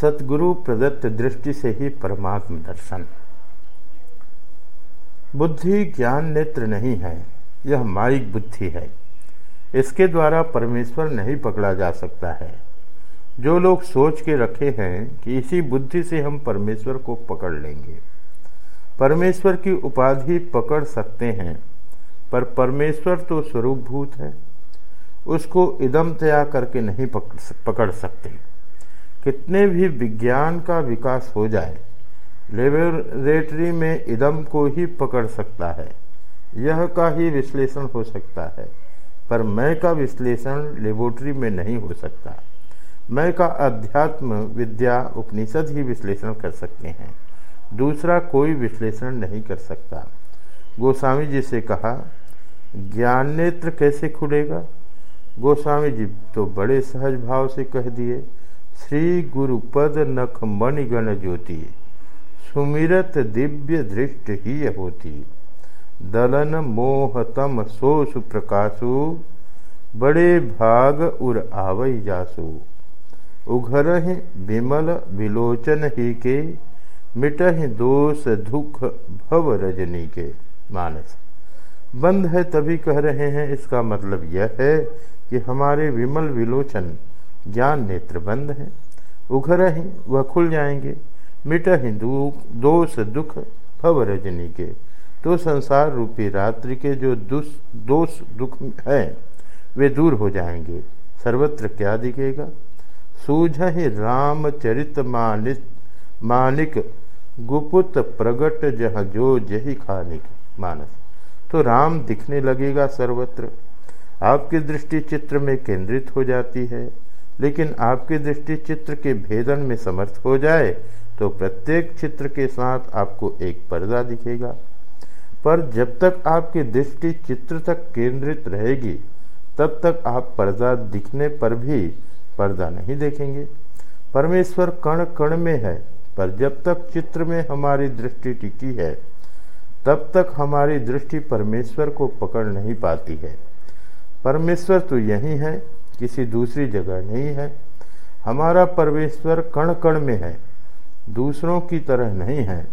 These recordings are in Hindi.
सतगुरु प्रदत्त दृष्टि से ही परमात्म दर्शन। बुद्धि ज्ञान नेत्र नहीं है, यह माइक बुद्धि है। इसके द्वारा परमेश्वर नहीं पकड़ा जा सकता है। जो लोग सोच के रखे हैं कि इसी बुद्धि से हम परमेश्वर को पकड़ लेंगे। परमेश्वर की उपाधि पकड़ सकते हैं, पर परमेश्वर तो स्वरूपभूत है। उसको इदम तया करके नहीं पकड़ सकते। कितने भी विज्ञान का विकास हो जाए, लेबोरेटरी में इदम को ही पकड़ सकता है। यह का ही विश्लेषण हो सकता है, पर मैं का विश्लेषण लेबोरेटरी में नहीं हो सकता। मैं का अध्यात्म विद्या उपनिषद ही विश्लेषण कर सकते हैं, दूसरा कोई विश्लेषण नहीं कर सकता। गोस्वामी जी से कहा, ज्ञान नेत्र कैसे खुलेगा? गोस्वामी जी तो बड़े सहज भाव से कह दिए श्री गुरुपद नख मणिगण ज्योति, सुमिरत दिव्य दृष्ट ही होती दलन मोहतम सोसु प्रकाशु, बड़े भाग उर आवई जासु। उघर विमल विलोचन ही के, मिटह दोष दुख भव रजनी के। मानस बंद है तभी कह रहे हैं, इसका मतलब यह है कि हमारे विमल विलोचन ज्ञान नेत्र बंद हैं। उघर ही वह खुल जाएँगे। मिट ही दुख दोष, दुख, भव रजनी के। तो संसार रूपी रात्रि के जो दुष, दोष, दुख हैं, वे दूर हो जाएँगे। सर्वत्र क्या दिखेगा? सूझ ही रामचरित मानित मानिक गुपुत प्रगट जह जो जही खानिक मानस। तो राम दिखने लगेगा सर्वत्र। आपकी दृष्टि चित्र में केंद्रित हो जाती है। लेकिन आपकी दृष्टि चित्र के भेदन में समर्थ हो जाए तो प्रत्येक चित्र के साथ आपको एक पर्दा दिखेगा। पर जब तक आपकी दृष्टि चित्र तक केंद्रित रहेगी, तब तक आप पर्दा दिखने पर भी पर्दा नहीं देखेंगे। परमेश्वर कण कण में है, पर जब तक चित्र में हमारी दृष्टि टिकी है, तब तक हमारी दृष्टि परमेश्वर को पकड़ नहीं पाती है। परमेश्वर तो यही है किसी दूसरी जगह नहीं है। हमारा परमेश्वर कण कण में है, दूसरों की तरह नहीं है।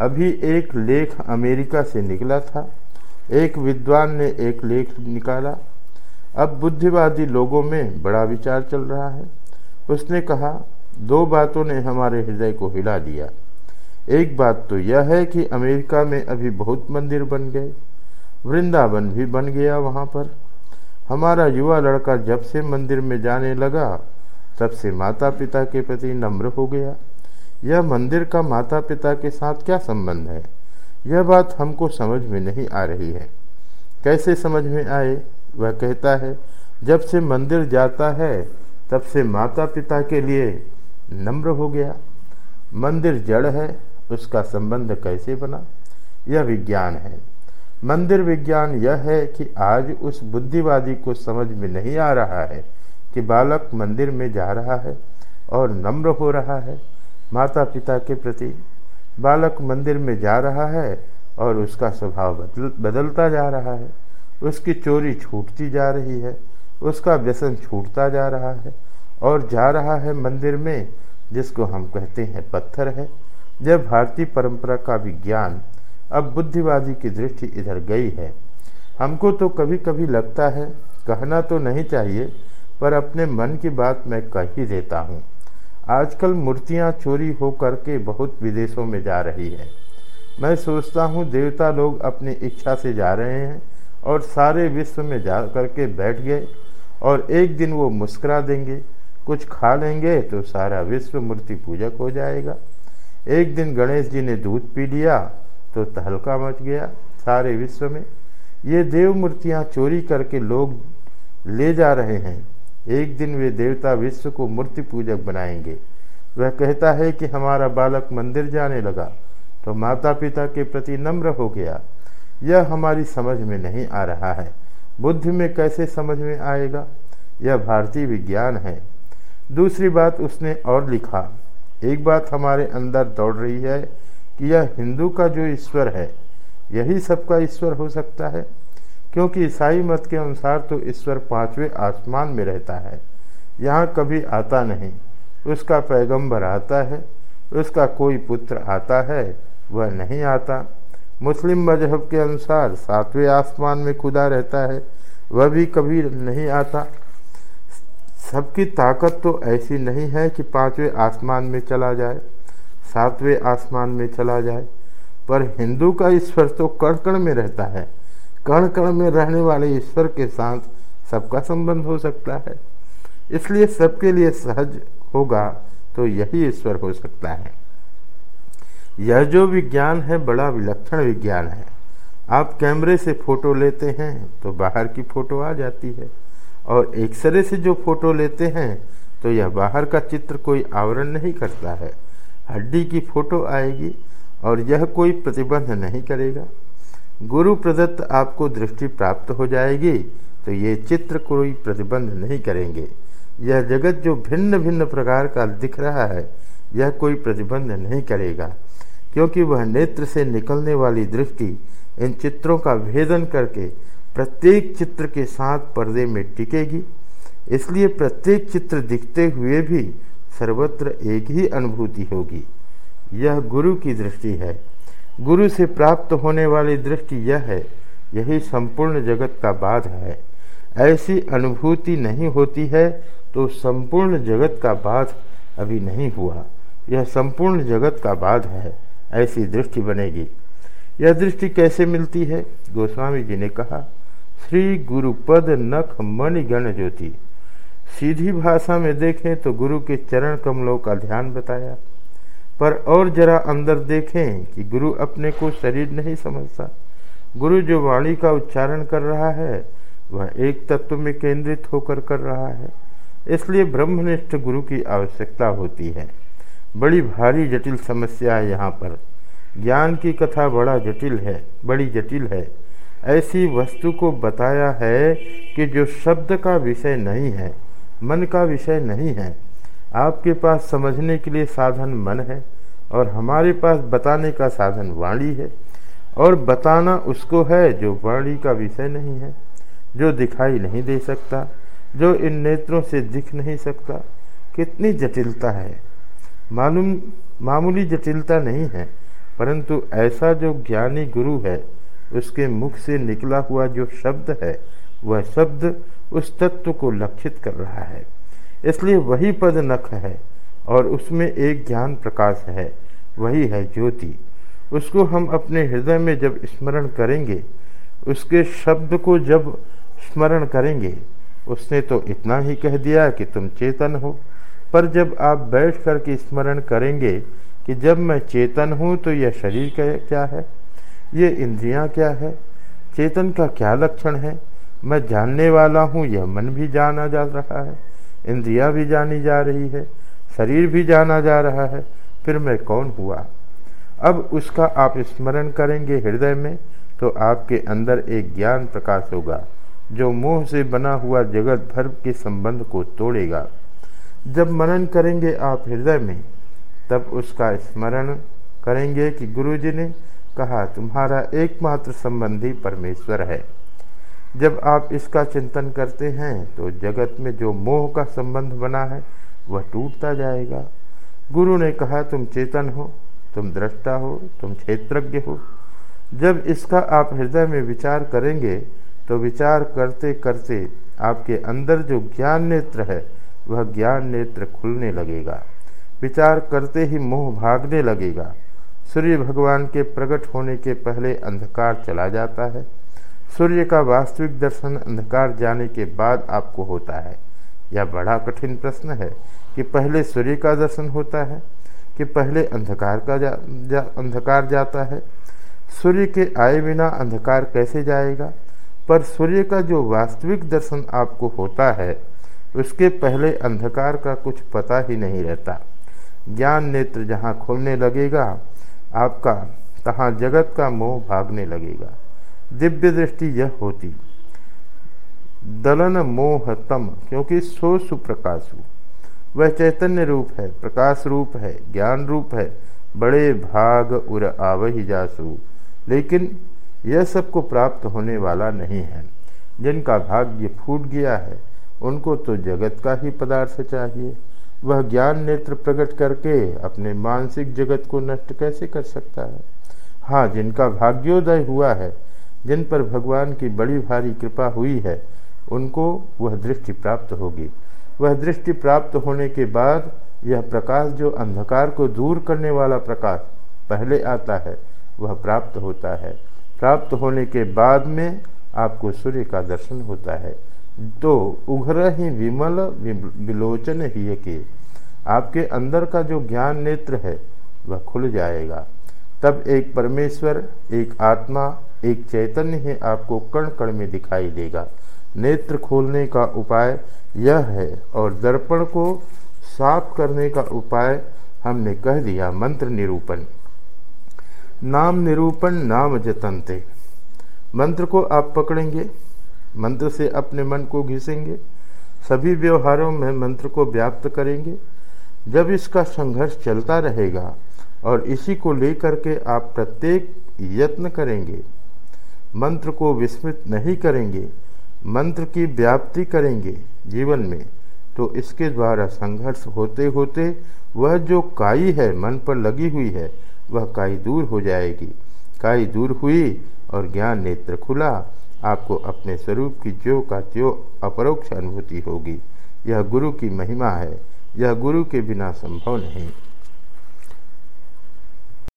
अभी एक लेख अमेरिका से निकला था, एक विद्वान ने एक लेख निकाला। अब बुद्धिवादी लोगों में बड़ा विचार चल रहा है। उसने कहा, दो बातों ने हमारे हृदय को हिला दिया। एक बात तो यह है कि अमेरिका में अभी बहुत मंदिर बन गए, वृंदावन भी बन गया वहाँ पर। हमारा युवा लड़का जब से मंदिर में जाने लगा, तब से माता पिता के प्रति नम्र हो गया। यह मंदिर का माता पिता के साथ क्या संबंध है? यह बात हमको समझ में नहीं आ रही है। कैसे समझ में आए? वह कहता है, जब से मंदिर जाता है, तब से माता पिता के लिए नम्र हो गया। मंदिर जड़ है, उसका संबंध कैसे बना? यह विज्ञान है। मंदिर विज्ञान यह है कि आज उस बुद्धिवादी को समझ में नहीं आ रहा है कि बालक मंदिर में जा रहा है और नम्र हो रहा है। माता पिता के प्रति बालक मंदिर में जा रहा है और उसका स्वभाव बदल, बदलता जा रहा है। उसकी चोरी छूटती जा रही है, उसका व्यसन छूटता जा रहा है और जा रहा है मंदिर में, जिसको हम कहते हैं पत्थर है। जब भारतीय परंपरा का विज्ञान अब बुद्धिवादी की दृष्टि इधर गई है। हमको तो कभी कभी लगता है, कहना तो नहीं चाहिए, पर अपने मन की बात मैं कह ही देता हूँ। आजकल मूर्तियाँ चोरी हो करके बहुत विदेशों में जा रही है। मैं सोचता हूँ देवता लोग अपनी इच्छा से जा रहे हैं और सारे विश्व में जा करके बैठ गए और एक दिन वो मुस्करा देंगे, कुछ खा लेंगे तो सारा विश्व मूर्ति पूजक हो जाएगा। एक दिन गणेश जी ने दूध पी लिया तो तहलका मच गया सारे विश्व में। ये देव मूर्तियाँ चोरी करके लोग ले जा रहे हैं। एक दिन वे देवता विश्व को मूर्ति पूजक बनाएँगे। वह कहता है कि हमारा बालक मंदिर जाने लगा तो माता पिता के प्रति नम्र हो गया। यह हमारी समझ में नहीं आ रहा है। बुद्धि में कैसे समझ में आएगा? यह भारतीय विज्ञान है। दूसरी बात उसने और लिखा। एक बात हमारे अंदर दौड़ रही है कि यह हिंदू का जो ईश्वर है, यही सबका ईश्वर हो सकता है? क्योंकि ईसाई मत के अनुसार तो ईश्वर पाँचवें आसमान में रहता है। यहाँ कभी आता नहीं। उसका पैगंबर आता है, उसका कोई पुत्र आता है, वह नहीं आता। मुस्लिम मज़हब के अनुसार सातवें आसमान में खुदा रहता है, वह भी कभी नहीं आता। सबकी ताकत तो ऐसी नहीं है कि पाँचवें आसमान में चला जाए। सातवें आसमान में चला जाए। पर हिंदू का ईश्वर तो कण कण में रहता है। कण कण में रहने वाले ईश्वर के साथ सबका संबंध हो सकता है। इसलिए सबके लिए सहज होगा तो यही ईश्वर हो सकता है। यह जो विज्ञान है, बड़ा विलक्षण विज्ञान है। आप कैमरे से फ़ोटो लेते हैं तो बाहर की फ़ोटो आ जाती है। और एक्सरे से जो फ़ोटो लेते हैं तो यह बाहर का चित्र कोई आवरण नहीं करता है। हड्डी की फ़ोटो आएगी और यह कोई प्रतिबंध नहीं करेगा। गुरु प्रदत्त आपको दृष्टि प्राप्त हो जाएगी तो ये चित्र कोई प्रतिबंध नहीं करेंगे। यह जगत जो भिन्न भिन्न प्रकार का दिख रहा है, यह कोई प्रतिबंध नहीं करेगा, क्योंकि वह नेत्र से निकलने वाली दृष्टि इन चित्रों का भेदन करके प्रत्येक चित्र के साथ पर्दे में टिकेगी। इसलिए प्रत्येक चित्र दिखते हुए भी सर्वत्र एक ही अनुभूति होगी। यह गुरु की दृष्टि है। गुरु से प्राप्त होने वाली दृष्टि यह है, यही संपूर्ण जगत का बाध है। ऐसी अनुभूति नहीं होती है तो संपूर्ण जगत का बाध अभी नहीं हुआ। यह संपूर्ण जगत का बाध है, ऐसी दृष्टि बनेगी। यह दृष्टि कैसे मिलती है? गोस्वामी जी ने कहा, श्री गुरुपद नख मणिगण ज्योति। सीधी भाषा में देखें तो गुरु के चरण कमलों का ध्यान बताया। पर और जरा अंदर देखें कि गुरु अपने को शरीर नहीं समझता। गुरु जो वाणी का उच्चारण कर रहा है, वह एक तत्व में केंद्रित होकर कर रहा है। इसलिए ब्रह्मनिष्ठ गुरु की आवश्यकता होती है। बड़ी भारी जटिल समस्या है यहाँ पर। ज्ञान की कथा बड़ा जटिल है, बड़ी जटिल है। ऐसी वस्तु को बताया है कि जो शब्द का विषय नहीं है मन का विषय नहीं है। आपके पास समझने के लिए साधन मन है और हमारे पास बताने का साधन वाणी है और बताना उसको है जो वाणी का विषय नहीं है, जो दिखाई नहीं दे सकता, जो इन नेत्रों से दिख नहीं सकता। कितनी जटिलता है। मालूम, मामूली जटिलता नहीं है, परंतु ऐसा जो ज्ञानी गुरु है, उसके मुख से निकला हुआ जो शब्द है, वह शब्द उस तत्व को लक्षित कर रहा है। इसलिए वही पद नख है और उसमें एक ज्ञान प्रकाश है, वही है ज्योति। उसको हम अपने हृदय में जब स्मरण करेंगे, उसके शब्द को जब स्मरण करेंगे, उसने तो इतना ही कह दिया कि तुम चेतन हो। पर जब आप बैठ कर के स्मरण करेंगे कि जब मैं चेतन हूँ तो यह शरीर क्या है? ये इंद्रियाँ क्या है? चेतन का क्या लक्षण है? मैं जानने वाला हूँ, यह मन भी जाना जा रहा है, इंद्रिया भी जानी जा रही है, शरीर भी जाना जा रहा है, फिर मैं कौन हुआ? अब उसका आप स्मरण करेंगे हृदय में तो आपके अंदर एक ज्ञान प्रकाश होगा, जो मोह से बना हुआ जगत भर के संबंध को तोड़ेगा। जब मनन करेंगे आप हृदय में, तब उसका स्मरण करेंगे कि गुरुजी ने कहा, तुम्हारा एकमात्र संबंधी परमेश्वर है। जब आप इसका चिंतन करते हैं तो जगत में जो मोह का संबंध बना है, वह टूटता जाएगा। गुरु ने कहा, तुम चेतन हो, तुम दृष्टा हो, तुम क्षेत्रज्ञ हो। जब इसका आप हृदय में विचार करेंगे तो विचार करते करते आपके अंदर जो ज्ञान नेत्र है, वह ज्ञान नेत्र खुलने लगेगा। विचार करते ही मोह भागने लगेगा। सूर्य भगवान के प्रकट होने के पहले अंधकार चला जाता है। सूर्य का वास्तविक दर्शन अंधकार जाने के बाद आपको होता है। यह बड़ा कठिन प्रश्न है कि पहले सूर्य का दर्शन होता है कि पहले अंधकार का जा, जा अंधकार जाता है। सूर्य के आए बिना अंधकार कैसे जाएगा? पर सूर्य का जो वास्तविक दर्शन आपको होता है उसके पहले अंधकार का कुछ पता ही नहीं रहता। ज्ञान नेत्र जहाँ खोलने लगेगा आपका तहाँ जगत का मोह भागने लगेगा। दिव्य दृष्टि यह होती। दलन मोह तम क्योंकि सो सुप्रकाशु। वह चैतन्य रूप है, प्रकाश रूप है, ज्ञान रूप है, बड़े भाग उर आवही जासु। लेकिन यह सबको प्राप्त होने वाला नहीं है। जिनका भाग्य फूट गया है, उनको तो जगत का ही पदार्थ चाहिए। वह ज्ञान नेत्र प्रकट करके अपने मानसिक जगत को नष्ट कैसे कर सकता है? हाँ जिनका भाग्योदय हुआ है जिन पर भगवान की बड़ी भारी कृपा हुई है, उनको वह दृष्टि प्राप्त होगी। वह दृष्टि प्राप्त होने के बाद यह प्रकाश जो अंधकार को दूर करने वाला प्रकाश पहले आता है, वह प्राप्त होता है। प्राप्त होने के बाद में आपको सूर्य का दर्शन होता है। तो उघर ही विमल विलोचन ही के आपके अंदर का जो ज्ञान नेत्र है, वह खुल जाएगा। तब एक परमेश्वर, एक आत्मा एक चैतन्य ही आपको कण कण में दिखाई देगा। नेत्र खोलने का उपाय यह है और दर्पण को साफ़ करने का उपाय हमने कह दिया, मंत्र निरूपण। नाम निरूपण, नाम जतनते मंत्र को आप पकड़ेंगे, मंत्र से अपने मन को घिसेंगे, सभी व्यवहारों में मंत्र को व्याप्त करेंगे। जब इसका संघर्ष चलता रहेगा और इसी को लेकर के आप प्रत्येक यत्न करेंगे मंत्र को विस्मृत नहीं करेंगे, मंत्र की व्याप्ति करेंगे जीवन में तो इसके द्वारा संघर्ष होते होते वह जो काई है, मन पर लगी हुई है, वह काई दूर हो जाएगी। काई दूर हुई और ज्ञान नेत्र खुला, आपको अपने स्वरूप की ज्यो का त्यो अपरोक्ष अनुभूति होगी। यह गुरु की महिमा है, यह गुरु के बिना संभव नहीं।